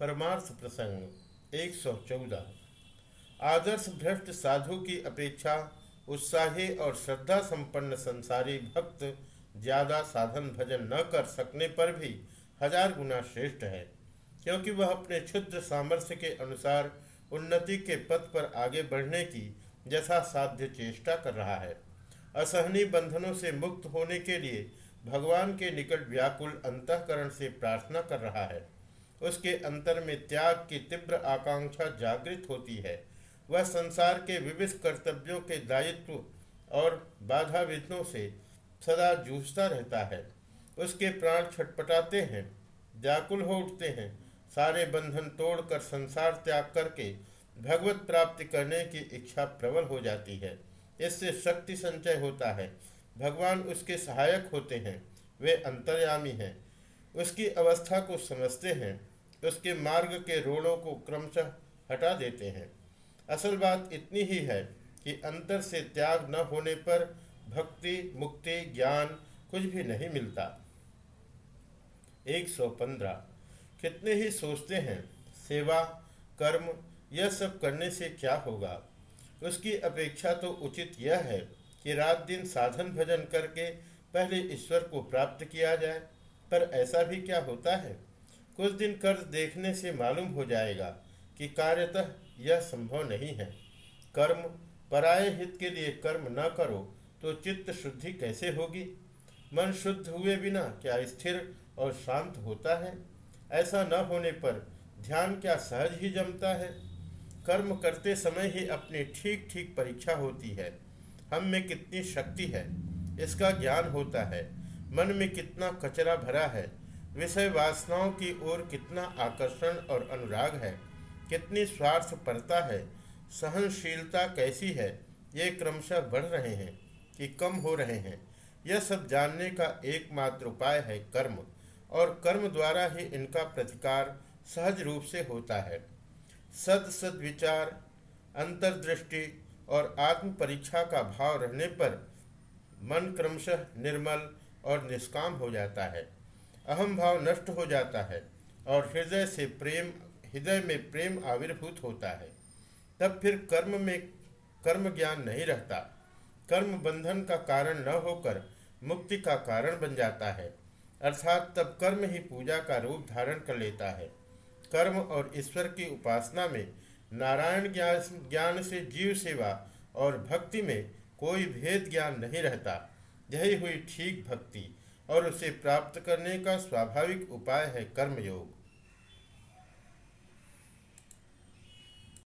परमार्थ प्रसंग 114 आदर्श भ्रष्ट साधु की अपेक्षा, उत्साही और श्रद्धा संपन्न संसारी भक्त ज़्यादा साधन भजन न कर सकने पर भी हज़ार गुना श्रेष्ठ है, क्योंकि वह अपने क्षुद्र सामर्थ्य के अनुसार उन्नति के पथ पर आगे बढ़ने की यथा साध्य चेष्टा कर रहा है। असहनीय बंधनों से मुक्त होने के लिए भगवान के निकट व्याकुल अंतकरण से प्रार्थना कर रहा है। उसके अंतर में त्याग की तीव्र आकांक्षा जागृत होती है। वह संसार के विविध कर्तव्यों के दायित्व और बाधा विघ्नों से सदा जूझता रहता है। उसके प्राण छटपटाते हैं, व्याकुल हो उठते हैं, सारे बंधन तोड़कर संसार त्याग करके भगवत प्राप्ति करने की इच्छा प्रबल हो जाती है। इससे शक्ति संचय होता है। भगवान उसके सहायक होते हैं, वे अंतर्यामी हैं। उसकी अवस्था को समझते हैं, उसके मार्ग के रोड़ों को क्रमशः हटा देते हैं। असल बात इतनी ही है कि अंतर से त्याग न होने पर भक्ति, मुक्ति, ज्ञान कुछ भी नहीं मिलता। 115 कितने ही सोचते हैं, सेवा, कर्म, यह सब करने से क्या होगा? उसकी अपेक्षा तो उचित यह है कि रात दिन साधन भजन करके पहले ईश्वर को प्राप्त किया जाए। पर ऐसा भी क्या होता है? कुछ दिन कर्ज देखने से मालूम हो जाएगा कि कार्यतः यह संभव नहीं है। कर्म, पराय हित के लिए कर्म न करो तो चित्त शुद्धि कैसे होगी? मन शुद्ध हुए बिना क्या स्थिर और शांत होता है? ऐसा न होने पर ध्यान क्या सहज ही जमता है? कर्म करते समय ही अपनी ठीक ठीक परीक्षा होती है। हम में कितनी शक्ति है? इसका ज्ञान होता है। मन में कितना कचरा भरा है, विषय वासनाओं की ओर कितना आकर्षण और अनुराग है, कितनी स्वार्थ पड़ता है, सहनशीलता कैसी है, ये क्रमशः बढ़ रहे हैं कि कम हो रहे हैं। यह सब जानने का एकमात्र उपाय है कर्म, और कर्म द्वारा ही इनका प्रतिकार सहज रूप से होता है। सद सद विचार अंतर्दृष्टि और आत्म परीक्षा का भाव रहने पर मन क्रमशः निर्मल और निष्काम हो जाता है। अहम भाव नष्ट हो जाता है और हृदय से प्रेम, हृदय में प्रेम आविर्भूत होता है। तब फिर कर्म में कर्म ज्ञान नहीं रहता। कर्म बंधन का कारण न होकर मुक्ति का कारण बन जाता है। अर्थात तब कर्म ही पूजा का रूप धारण कर लेता है। कर्म और ईश्वर की उपासना में नारायण ज्ञान से जीव सेवा और भक्ति में कोई भेद ज्ञान नहीं रहता। यही हुई ठीक भक्ति और उसे प्राप्त करने का स्वाभाविक उपाय है कर्मयोग।